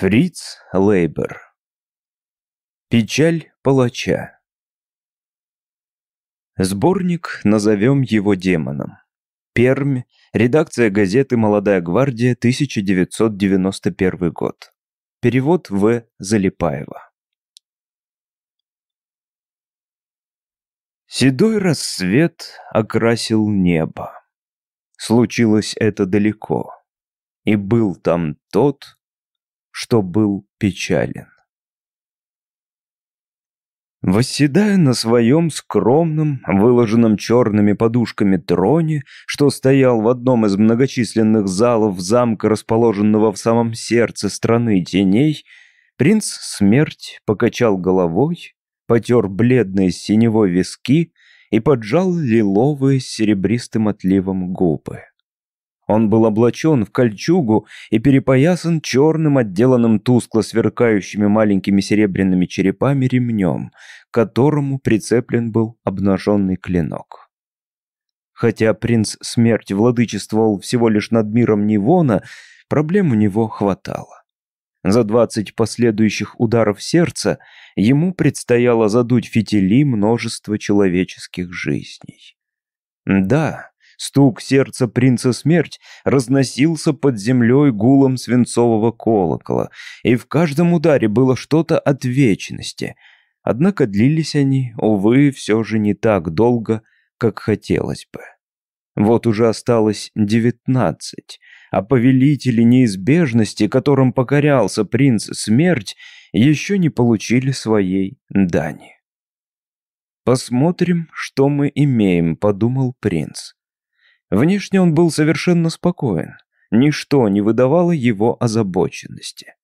Фриц Лейбер. Печаль палача. Сборник назовем его демоном. Пермь. Редакция газеты «Молодая гвардия», 1991 год. Перевод В. Залипаева. Седой рассвет окрасил небо. Случилось это далеко. И был там тот, что был печален. Восседая на своем скромном, выложенном черными подушками троне, что стоял в одном из многочисленных залов замка, расположенного в самом сердце страны теней, принц Смерть покачал головой, потер бледные синевой виски и поджал лиловые серебристым отливом губы. Он был облачен в кольчугу и перепоясан черным, отделанным тускло сверкающими маленькими серебряными черепами ремнем, к которому прицеплен был обнаженный клинок. Хотя принц смерть владычествовал всего лишь над миром Нивона, проблем у него хватало. За двадцать последующих ударов сердца ему предстояло задуть фитили множество человеческих жизней. Да, Стук сердца принца смерть разносился под землей гулом свинцового колокола, и в каждом ударе было что-то от вечности. Однако длились они, увы, все же не так долго, как хотелось бы. Вот уже осталось девятнадцать, а повелители неизбежности, которым покорялся принц смерть, еще не получили своей дани. «Посмотрим, что мы имеем», — подумал принц. Внешне он был совершенно спокоен. Ничто не выдавало его озабоченности.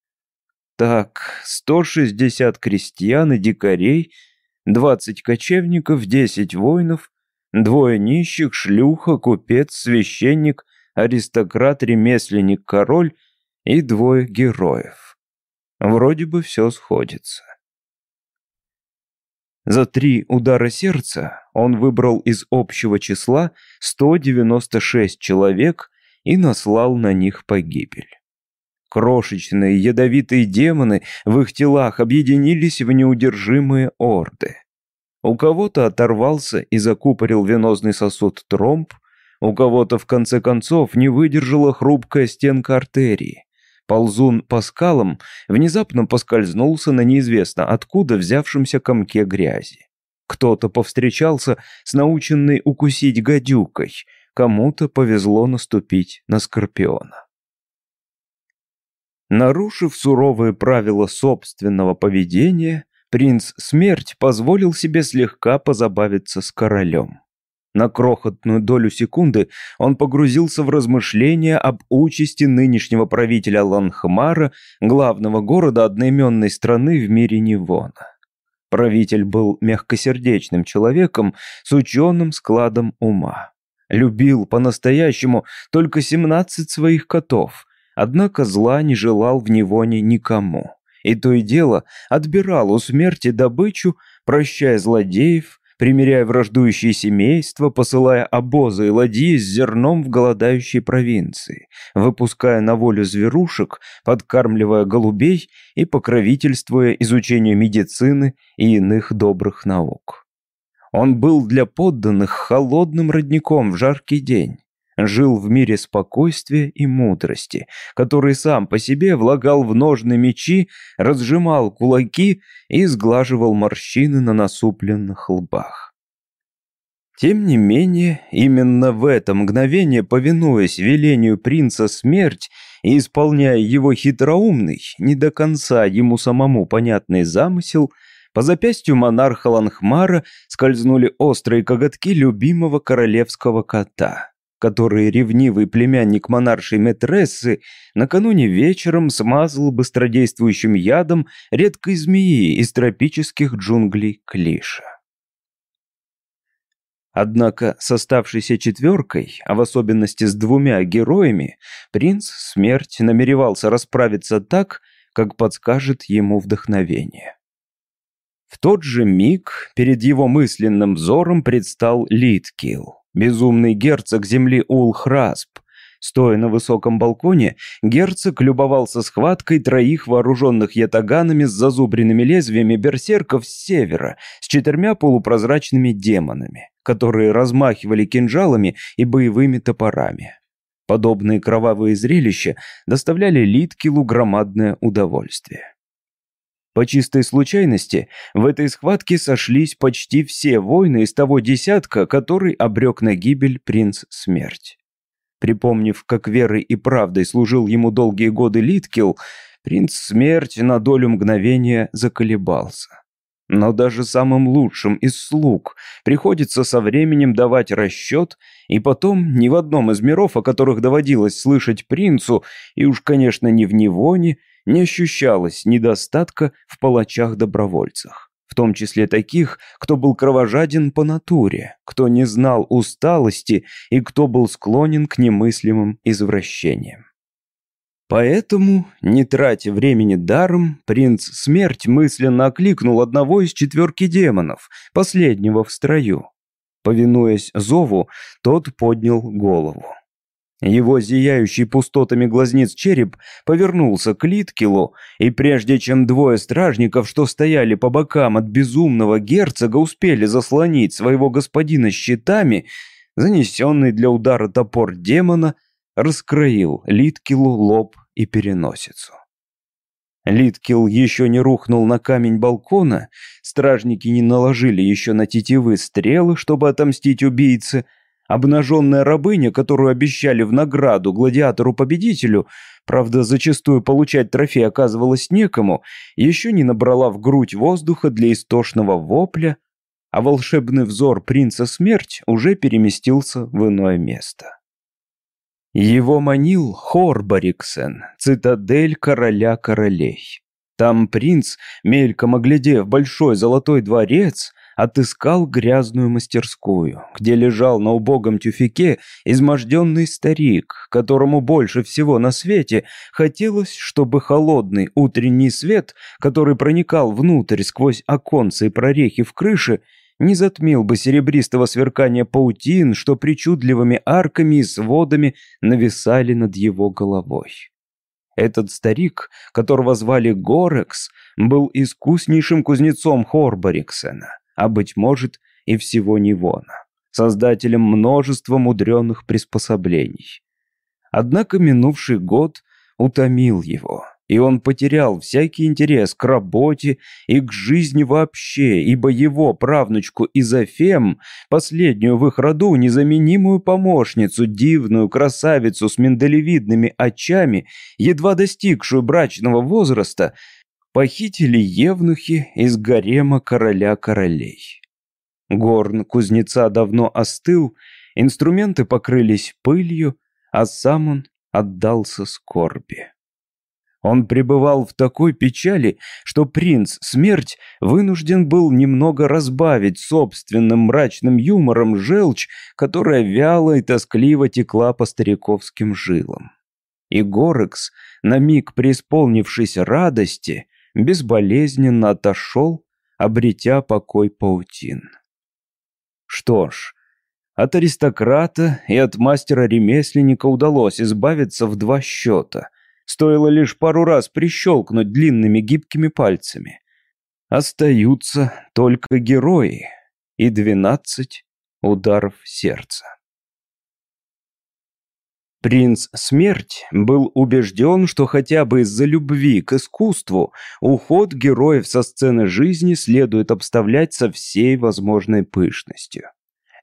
Так, 160 крестьян и дикарей, 20 кочевников, 10 воинов, двое нищих, шлюха, купец, священник, аристократ, ремесленник, король и двое героев. Вроде бы все сходится. За три удара сердца он выбрал из общего числа 196 человек и наслал на них погибель. Крошечные ядовитые демоны в их телах объединились в неудержимые орды. У кого-то оторвался и закупорил венозный сосуд тромб, у кого-то в конце концов не выдержала хрупкая стенка артерии. Ползун по скалам внезапно поскользнулся на неизвестно откуда взявшемся комке грязи. Кто-то повстречался с наученной укусить гадюкой, кому-то повезло наступить на скорпиона. Нарушив суровые правила собственного поведения, принц Смерть позволил себе слегка позабавиться с королем. На крохотную долю секунды он погрузился в размышления об участи нынешнего правителя Ланхмара, главного города одноименной страны в мире Нивона. Правитель был мягкосердечным человеком с ученым складом ума. Любил по-настоящему только 17 своих котов, однако зла не желал в Нивоне никому. И то и дело отбирал у смерти добычу, прощая злодеев, примиряя враждующие семейства, посылая обозы и ладьи с зерном в голодающей провинции, выпуская на волю зверушек, подкармливая голубей и покровительствуя изучению медицины и иных добрых наук. Он был для подданных холодным родником в жаркий день жил в мире спокойствия и мудрости, который сам по себе влагал в ножны мечи, разжимал кулаки и сглаживал морщины на насупленных лбах. Тем не менее, именно в это мгновение, повинуясь велению принца смерть и исполняя его хитроумный, не до конца ему самому понятный замысел, по запястью монарха Ланхмара скользнули острые коготки любимого королевского кота который ревнивый племянник монаршей Метрессы накануне вечером смазал быстродействующим ядом редкой змеи из тропических джунглей Клиша. Однако с оставшейся четверкой, а в особенности с двумя героями, принц Смерть намеревался расправиться так, как подскажет ему вдохновение. В тот же миг перед его мысленным взором предстал Литкил безумный герцог земли Улхрасп, Стоя на высоком балконе, герцог любовался схваткой троих вооруженных ятаганами с зазубренными лезвиями берсерков с севера, с четырьмя полупрозрачными демонами, которые размахивали кинжалами и боевыми топорами. Подобные кровавые зрелища доставляли Литкилу громадное удовольствие. По чистой случайности, в этой схватке сошлись почти все воины из того десятка, который обрек на гибель принц Смерть. Припомнив, как верой и правдой служил ему долгие годы Литкил, принц Смерть на долю мгновения заколебался. Но даже самым лучшим из слуг приходится со временем давать расчет, и потом ни в одном из миров, о которых доводилось слышать принцу, и уж, конечно, ни в Невоне, не ощущалось недостатка в палачах-добровольцах в том числе таких, кто был кровожаден по натуре, кто не знал усталости и кто был склонен к немыслимым извращениям. Поэтому, не тратя времени даром, принц Смерть мысленно окликнул одного из четверки демонов, последнего в строю. Повинуясь зову, тот поднял голову. Его зияющий пустотами глазниц череп повернулся к Литкилу, и прежде чем двое стражников, что стояли по бокам от безумного герцога, успели заслонить своего господина щитами, занесенный для удара топор демона раскроил Литкилу лоб и переносицу. Литкил еще не рухнул на камень балкона, стражники не наложили еще на тетивы стрелы, чтобы отомстить убийце — Обнаженная рабыня, которую обещали в награду гладиатору-победителю, правда, зачастую получать трофей оказывалось некому, еще не набрала в грудь воздуха для истошного вопля, а волшебный взор принца смерть уже переместился в иное место. Его манил Хорбариксен, цитадель короля королей. Там принц, мельком оглядев большой золотой дворец, отыскал грязную мастерскую, где лежал на убогом тюфике изможденный старик, которому больше всего на свете хотелось, чтобы холодный утренний свет, который проникал внутрь сквозь оконцы и прорехи в крыше, не затмил бы серебристого сверкания паутин, что причудливыми арками и сводами нависали над его головой. Этот старик, которого звали Горекс, был искуснейшим кузнецом Хорбориксена а, быть может, и всего Нивона, создателем множества мудреных приспособлений. Однако минувший год утомил его, и он потерял всякий интерес к работе и к жизни вообще, ибо его правнучку Изофем, последнюю в их роду незаменимую помощницу, дивную красавицу с миндалевидными очами, едва достигшую брачного возраста, похитили евнухи из гарема короля королей. Горн кузнеца давно остыл, инструменты покрылись пылью, а сам он отдался скорби. Он пребывал в такой печали, что принц Смерть вынужден был немного разбавить собственным мрачным юмором желчь, которая вяло и тоскливо текла по стариковским жилам. И Горекс, на миг преисполнившись радости, безболезненно отошел, обретя покой паутин. Что ж, от аристократа и от мастера-ремесленника удалось избавиться в два счета. Стоило лишь пару раз прищелкнуть длинными гибкими пальцами. Остаются только герои и двенадцать ударов сердца. Принц Смерть был убежден, что хотя бы из-за любви к искусству уход героев со сцены жизни следует обставлять со всей возможной пышностью.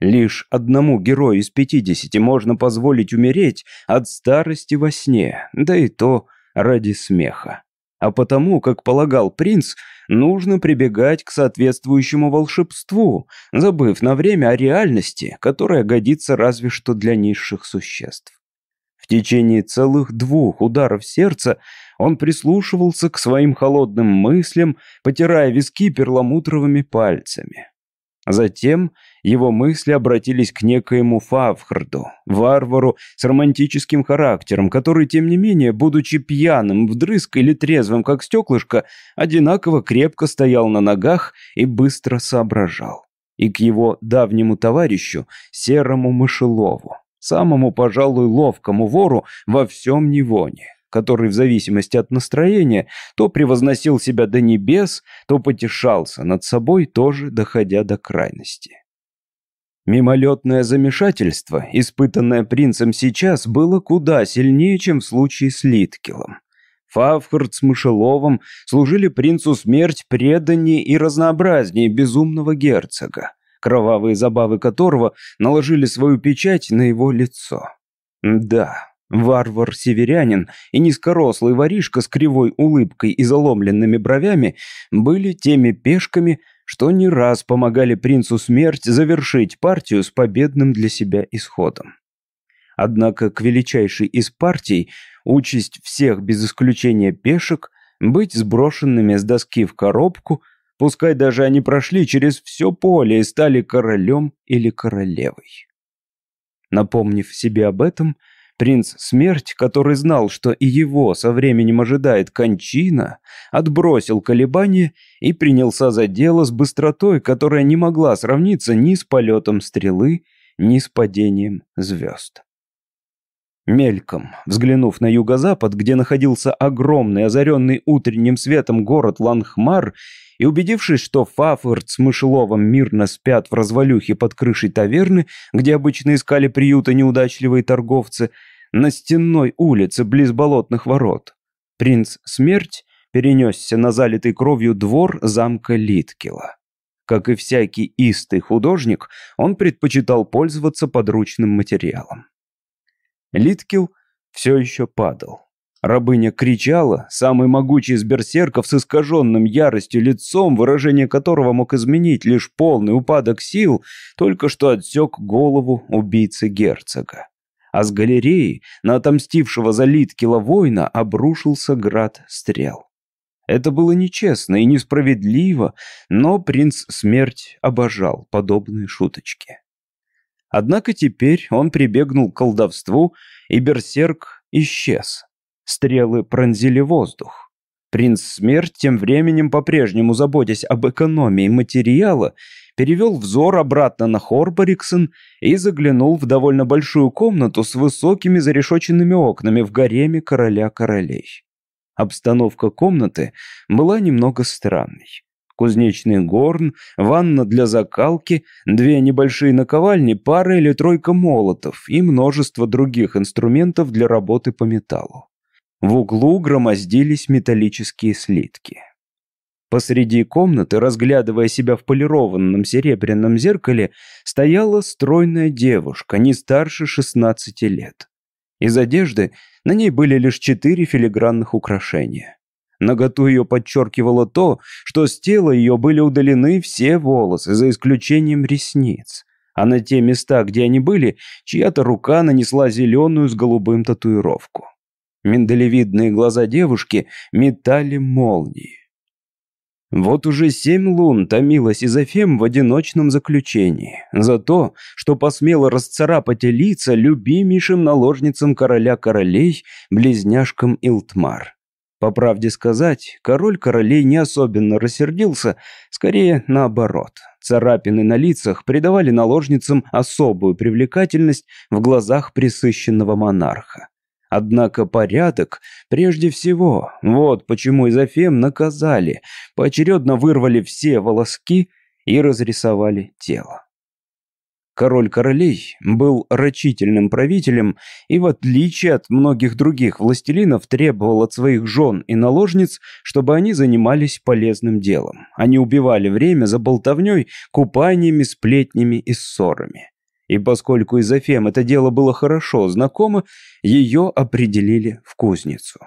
Лишь одному герою из пятидесяти можно позволить умереть от старости во сне, да и то ради смеха. А потому, как полагал принц, нужно прибегать к соответствующему волшебству, забыв на время о реальности, которая годится разве что для низших существ. В течение целых двух ударов сердца он прислушивался к своим холодным мыслям, потирая виски перламутровыми пальцами. Затем его мысли обратились к некоему Фавхарду, варвару с романтическим характером, который, тем не менее, будучи пьяным, вдрызг или трезвым, как стеклышко, одинаково крепко стоял на ногах и быстро соображал. И к его давнему товарищу, серому мышелову самому, пожалуй, ловкому вору во всем Невоне, который в зависимости от настроения то превозносил себя до небес, то потешался над собой, тоже доходя до крайности. Мимолетное замешательство, испытанное принцем сейчас, было куда сильнее, чем в случае с Литкелом. Фавхард с Мышеловым служили принцу смерть преданнее и разнообразнее безумного герцога, кровавые забавы которого наложили свою печать на его лицо. Да, варвар-северянин и низкорослый воришка с кривой улыбкой и заломленными бровями были теми пешками, что не раз помогали принцу смерть завершить партию с победным для себя исходом. Однако к величайшей из партий участь всех без исключения пешек быть сброшенными с доски в коробку, пускай даже они прошли через все поле и стали королем или королевой. Напомнив себе об этом, принц Смерть, который знал, что и его со временем ожидает кончина, отбросил колебания и принялся за дело с быстротой, которая не могла сравниться ни с полетом стрелы, ни с падением звезд. Мельком, взглянув на юго-запад, где находился огромный, озаренный утренним светом город Ланхмар, и убедившись, что Фафорд с Мышеловым мирно спят в развалюхе под крышей таверны, где обычно искали приюта неудачливые торговцы, на стенной улице близ болотных ворот, принц Смерть перенесся на залитый кровью двор замка Литкела. Как и всякий истый художник, он предпочитал пользоваться подручным материалом. Литкил все еще падал. Рабыня кричала, самый могучий из берсерков с искаженным яростью лицом, выражение которого мог изменить лишь полный упадок сил, только что отсек голову убийцы герцога. А с галереи на отомстившего за Литкила воина обрушился град стрел. Это было нечестно и несправедливо, но принц Смерть обожал подобные шуточки. Однако теперь он прибегнул к колдовству, и берсерк исчез. Стрелы пронзили воздух. Принц Смерть, тем временем по-прежнему заботясь об экономии материала, перевел взор обратно на Хорбориксон и заглянул в довольно большую комнату с высокими зарешоченными окнами в гареме короля королей. Обстановка комнаты была немного странной кузнечный горн, ванна для закалки, две небольшие наковальни, пара или тройка молотов и множество других инструментов для работы по металлу. В углу громоздились металлические слитки. Посреди комнаты, разглядывая себя в полированном серебряном зеркале, стояла стройная девушка, не старше 16 лет. Из одежды на ней были лишь четыре филигранных украшения. Наготу ее подчеркивало то, что с тела ее были удалены все волосы, за исключением ресниц. А на те места, где они были, чья-то рука нанесла зеленую с голубым татуировку. Миндалевидные глаза девушки метали молнии. Вот уже семь лун томилась Изофем в одиночном заключении за то, что посмела расцарапать лица любимейшим наложницам короля королей, близняшкам Илтмар. По правде сказать, король королей не особенно рассердился, скорее наоборот. Царапины на лицах придавали наложницам особую привлекательность в глазах присыщенного монарха. Однако порядок прежде всего. Вот почему Изофем наказали, поочередно вырвали все волоски и разрисовали тело. Король королей был рачительным правителем и, в отличие от многих других властелинов, требовал от своих жен и наложниц, чтобы они занимались полезным делом. Они убивали время за болтовней, купаниями, сплетнями и ссорами. И поскольку Изофем это дело было хорошо знакомо, ее определили в кузницу.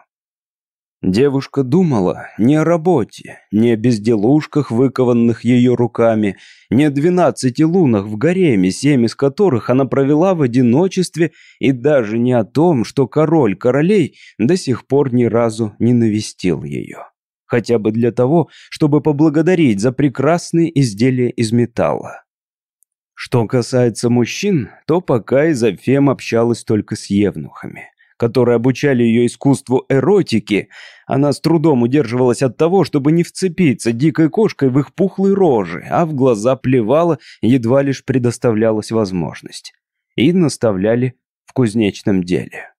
Девушка думала не о работе, не о безделушках, выкованных ее руками, не о двенадцати лунах в гареме, семь из которых она провела в одиночестве, и даже не о том, что король королей до сих пор ни разу не навестил ее. Хотя бы для того, чтобы поблагодарить за прекрасные изделия из металла. Что касается мужчин, то пока Изофем общалась только с евнухами которые обучали ее искусству эротики, она с трудом удерживалась от того, чтобы не вцепиться дикой кошкой в их пухлые рожи, а в глаза плевала, едва лишь предоставлялась возможность. И наставляли в кузнечном деле.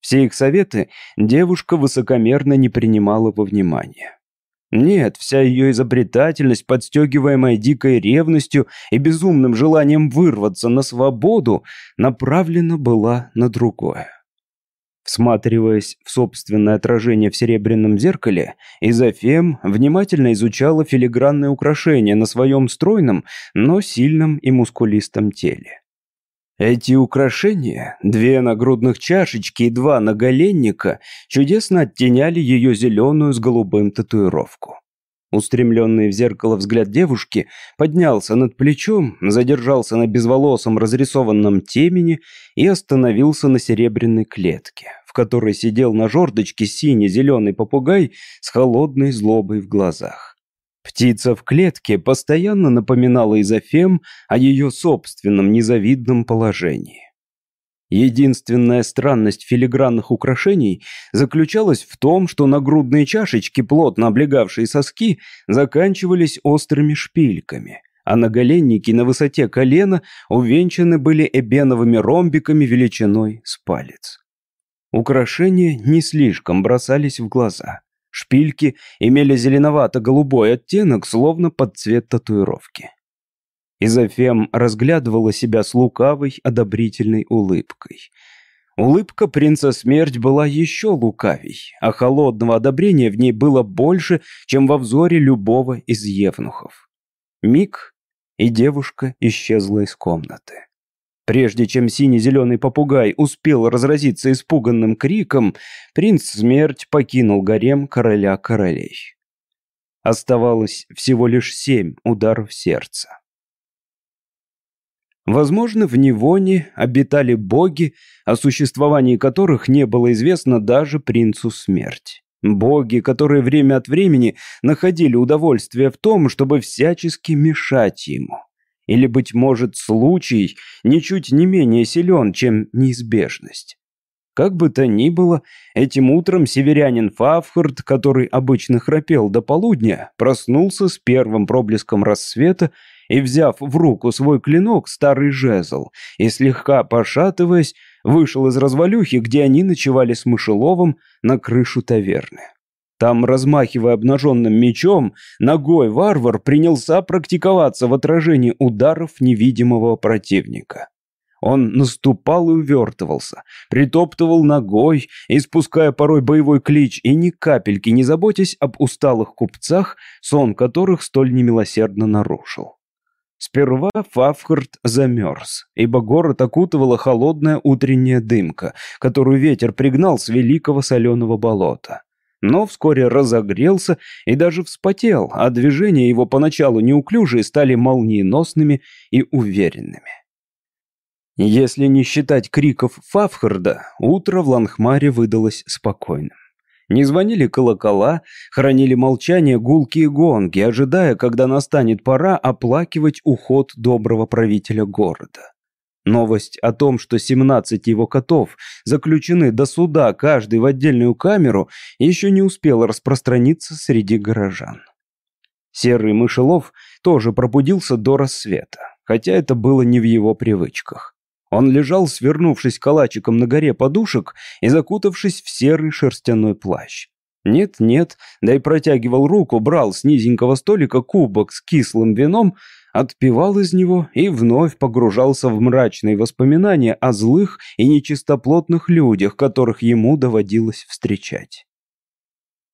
Все их советы девушка высокомерно не принимала во внимание. Нет, вся ее изобретательность, подстегиваемая дикой ревностью и безумным желанием вырваться на свободу, направлена была на другое. Всматриваясь в собственное отражение в серебряном зеркале, Изофем внимательно изучала филигранное украшение на своем стройном, но сильном и мускулистом теле. Эти украшения, две нагрудных чашечки и два наголенника, чудесно оттеняли ее зеленую с голубым татуировку. Устремленный в зеркало взгляд девушки поднялся над плечом, задержался на безволосом разрисованном темени и остановился на серебряной клетке, в которой сидел на жердочке синий-зеленый попугай с холодной злобой в глазах. Птица в клетке постоянно напоминала Изофем о ее собственном незавидном положении. Единственная странность филигранных украшений заключалась в том, что нагрудные чашечки, плотно облегавшие соски, заканчивались острыми шпильками, а наголенники на высоте колена увенчаны были эбеновыми ромбиками величиной с палец. Украшения не слишком бросались в глаза. Шпильки имели зеленовато-голубой оттенок, словно под цвет татуировки. Изофем разглядывала себя с лукавой, одобрительной улыбкой. Улыбка принца Смерть была еще лукавей, а холодного одобрения в ней было больше, чем во взоре любого из евнухов. Миг, и девушка исчезла из комнаты. Прежде чем синий-зеленый попугай успел разразиться испуганным криком, принц Смерть покинул гарем короля королей. Оставалось всего лишь семь ударов сердца. Возможно, в Невоне обитали боги, о существовании которых не было известно даже принцу Смерть. Боги, которые время от времени находили удовольствие в том, чтобы всячески мешать ему. Или, быть может, случай ничуть не менее силен, чем неизбежность. Как бы то ни было, этим утром северянин Фавхард, который обычно храпел до полудня, проснулся с первым проблеском рассвета и, взяв в руку свой клинок, старый жезл, и слегка пошатываясь, вышел из развалюхи, где они ночевали с Мышеловым на крышу таверны. Там, размахивая обнаженным мечом, ногой варвар принялся практиковаться в отражении ударов невидимого противника. Он наступал и увертывался, притоптывал ногой, испуская порой боевой клич, и ни капельки не заботясь об усталых купцах, сон которых столь немилосердно нарушил. Сперва Фавхард замерз, ибо город окутывала холодная утренняя дымка, которую ветер пригнал с великого соленого болота но вскоре разогрелся и даже вспотел, а движения его поначалу неуклюжие стали молниеносными и уверенными. Если не считать криков Фавхарда, утро в Ланхмаре выдалось спокойным. Не звонили колокола, хранили молчание гулкие гонги, ожидая, когда настанет пора оплакивать уход доброго правителя города. Новость о том, что 17 его котов заключены до суда, каждый в отдельную камеру, еще не успела распространиться среди горожан. Серый мышелов тоже пробудился до рассвета, хотя это было не в его привычках. Он лежал, свернувшись калачиком на горе подушек и закутавшись в серый шерстяной плащ. Нет-нет, да и протягивал руку, брал с низенького столика кубок с кислым вином, отпивал из него и вновь погружался в мрачные воспоминания о злых и нечистоплотных людях, которых ему доводилось встречать.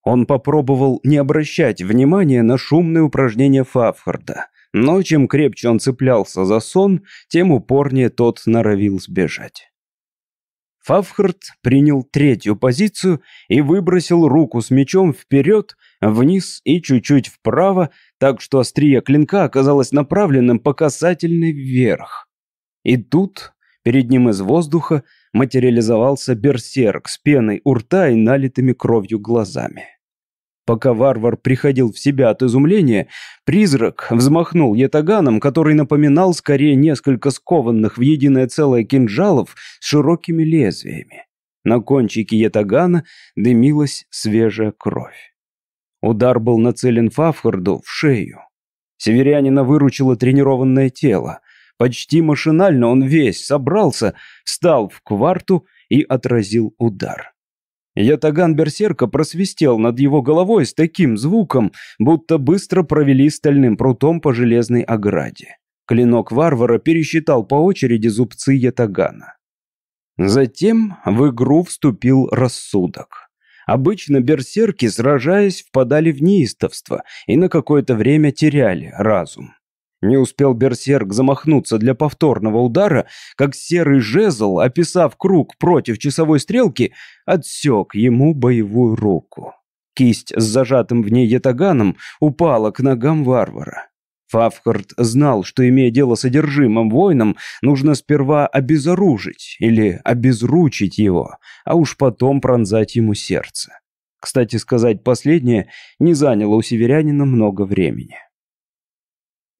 Он попробовал не обращать внимания на шумные упражнения Фавхарда, но чем крепче он цеплялся за сон, тем упорнее тот норовил сбежать. Фавхард принял третью позицию и выбросил руку с мечом вперед, вниз и чуть-чуть вправо, так что острие клинка оказалось направленным по касательной вверх. И тут перед ним из воздуха материализовался берсерк с пеной у рта и налитыми кровью глазами. Пока варвар приходил в себя от изумления, призрак взмахнул ятаганом, который напоминал скорее несколько скованных в единое целое кинжалов с широкими лезвиями. На кончике ятагана дымилась свежая кровь. Удар был нацелен Фавхарду в шею. Северянина выручило тренированное тело. Почти машинально он весь собрался, встал в кварту и отразил удар. Ятаган берсерка просвистел над его головой с таким звуком, будто быстро провели стальным прутом по железной ограде. Клинок варвара пересчитал по очереди зубцы ятагана. Затем в игру вступил рассудок. Обычно берсерки, сражаясь, впадали в неистовство и на какое-то время теряли разум. Не успел берсерк замахнуться для повторного удара, как серый жезл, описав круг против часовой стрелки, отсек ему боевую руку. Кисть с зажатым в ней ятаганом упала к ногам варвара. Фавхард знал, что, имея дело с одержимым воином, нужно сперва обезоружить или обезручить его, а уж потом пронзать ему сердце. Кстати сказать, последнее не заняло у северянина много времени.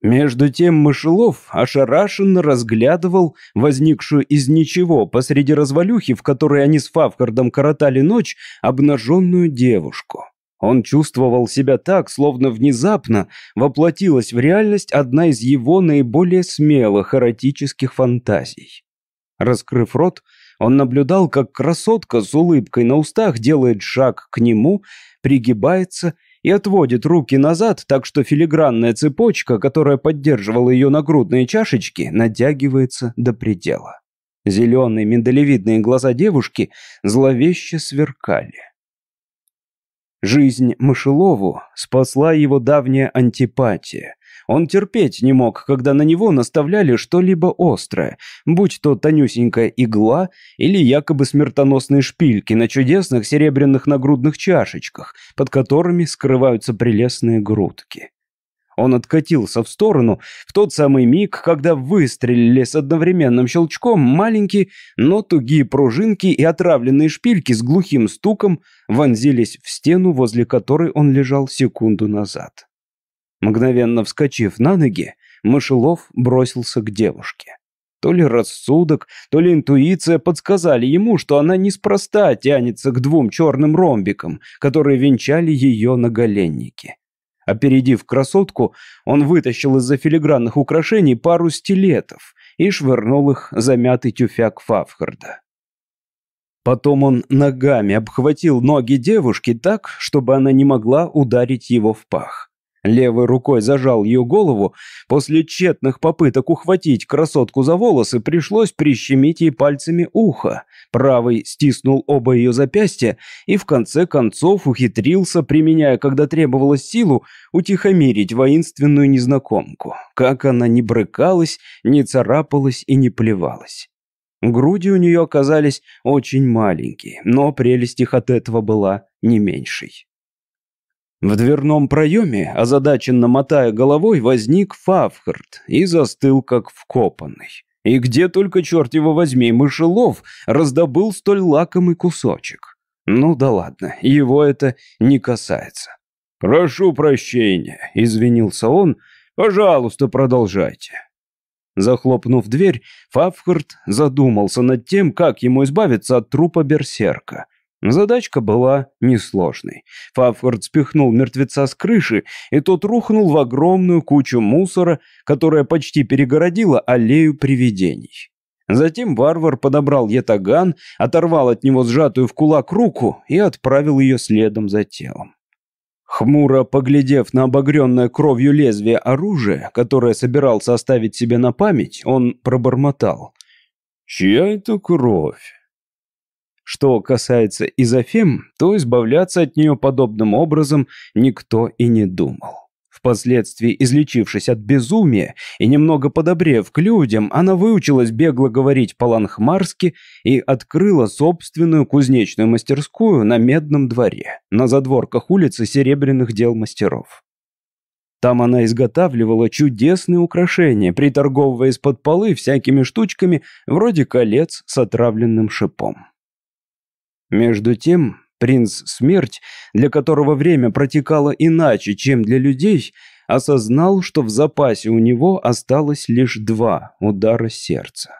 Между тем Мышелов ошарашенно разглядывал возникшую из ничего посреди развалюхи, в которой они с Фавхардом коротали ночь, обнаженную девушку. Он чувствовал себя так, словно внезапно воплотилась в реальность одна из его наиболее смелых эротических фантазий. Раскрыв рот, он наблюдал, как красотка с улыбкой на устах делает шаг к нему, пригибается и отводит руки назад, так что филигранная цепочка, которая поддерживала ее нагрудные чашечки, натягивается до предела. Зеленые миндалевидные глаза девушки зловеще сверкали. Жизнь Мышелову спасла его давняя антипатия. Он терпеть не мог, когда на него наставляли что-либо острое, будь то тонюсенькая игла или якобы смертоносные шпильки на чудесных серебряных нагрудных чашечках, под которыми скрываются прелестные грудки. Он откатился в сторону в тот самый миг, когда выстрелили с одновременным щелчком маленькие, но тугие пружинки и отравленные шпильки с глухим стуком вонзились в стену, возле которой он лежал секунду назад. Мгновенно вскочив на ноги, Мышелов бросился к девушке. То ли рассудок, то ли интуиция подсказали ему, что она неспроста тянется к двум черным ромбикам, которые венчали ее наголенники. Опередив красотку, он вытащил из-за филигранных украшений пару стилетов и швырнул их замятый тюфяк Фавхарда. Потом он ногами обхватил ноги девушки так, чтобы она не могла ударить его в пах. Левой рукой зажал ее голову. После тщетных попыток ухватить красотку за волосы пришлось прищемить ей пальцами ухо. Правый стиснул оба ее запястья и в конце концов ухитрился, применяя, когда требовалось силу, утихомирить воинственную незнакомку. Как она не брыкалась, не царапалась и не плевалась. Груди у нее оказались очень маленькие, но прелесть их от этого была не меньшей. В дверном проеме, озадаченно мотая головой, возник Фавхард и застыл как вкопанный. И где только, черт его возьми, мышелов раздобыл столь лакомый кусочек. Ну да ладно, его это не касается. «Прошу прощения», — извинился он. «Пожалуйста, продолжайте». Захлопнув дверь, Фавхард задумался над тем, как ему избавиться от трупа берсерка. Задачка была несложной. Фавфорд спихнул мертвеца с крыши, и тот рухнул в огромную кучу мусора, которая почти перегородила аллею привидений. Затем варвар подобрал ятаган, оторвал от него сжатую в кулак руку и отправил ее следом за телом. Хмуро поглядев на обогренное кровью лезвие оружия, которое собирался оставить себе на память, он пробормотал. «Чья это кровь?» Что касается изофем, то избавляться от нее подобным образом никто и не думал. Впоследствии, излечившись от безумия и немного подобрев к людям, она выучилась бегло говорить по-ланхмарски и открыла собственную кузнечную мастерскую на Медном дворе, на задворках улицы Серебряных дел мастеров. Там она изготавливала чудесные украшения, приторговывая из-под полы всякими штучками вроде колец с отравленным шипом. Между тем, принц Смерть, для которого время протекало иначе, чем для людей, осознал, что в запасе у него осталось лишь два удара сердца.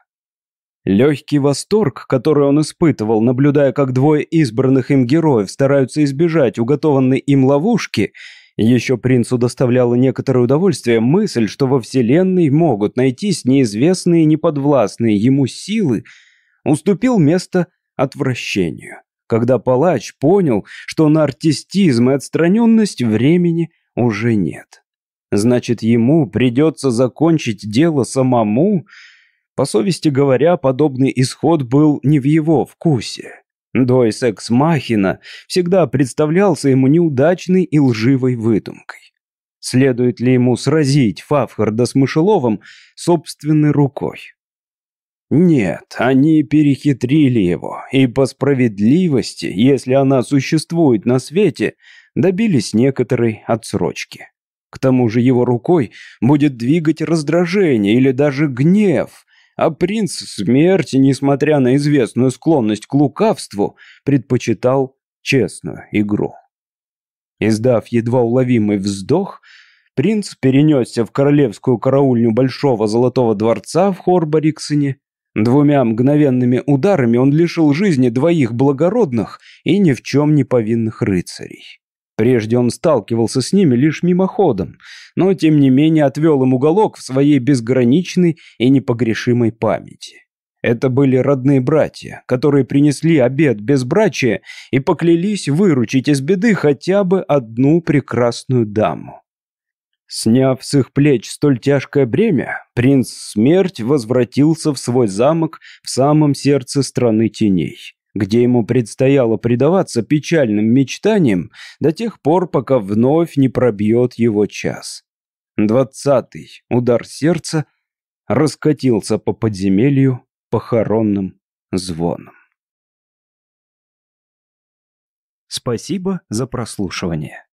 Легкий восторг, который он испытывал, наблюдая, как двое избранных им героев стараются избежать уготованной им ловушки, Еще принцу доставляла некоторое удовольствие мысль, что во Вселенной могут найтись неизвестные неподвластные ему силы, уступил место отвращению, когда палач понял, что на артистизм и отстраненность времени уже нет. Значит, ему придется закончить дело самому? По совести говоря, подобный исход был не в его вкусе. Дойс Экс Махина всегда представлялся ему неудачной и лживой выдумкой. Следует ли ему сразить Фавхарда с Мышеловым собственной рукой? Нет, они перехитрили его, и по справедливости, если она существует на свете, добились некоторой отсрочки. К тому же его рукой будет двигать раздражение или даже гнев, а принц смерти, несмотря на известную склонность к лукавству, предпочитал честную игру. Издав едва уловимый вздох, принц перенесся в королевскую караульню Большого Золотого Дворца в Хорбориксоне. Двумя мгновенными ударами он лишил жизни двоих благородных и ни в чем не повинных рыцарей. Прежде он сталкивался с ними лишь мимоходом, но тем не менее отвел им уголок в своей безграничной и непогрешимой памяти. Это были родные братья, которые принесли обед безбрачия и поклялись выручить из беды хотя бы одну прекрасную даму. Сняв с их плеч столь тяжкое бремя, принц Смерть возвратился в свой замок в самом сердце страны теней где ему предстояло предаваться печальным мечтаниям до тех пор, пока вновь не пробьет его час. Двадцатый удар сердца раскатился по подземелью похоронным звоном. Спасибо за прослушивание.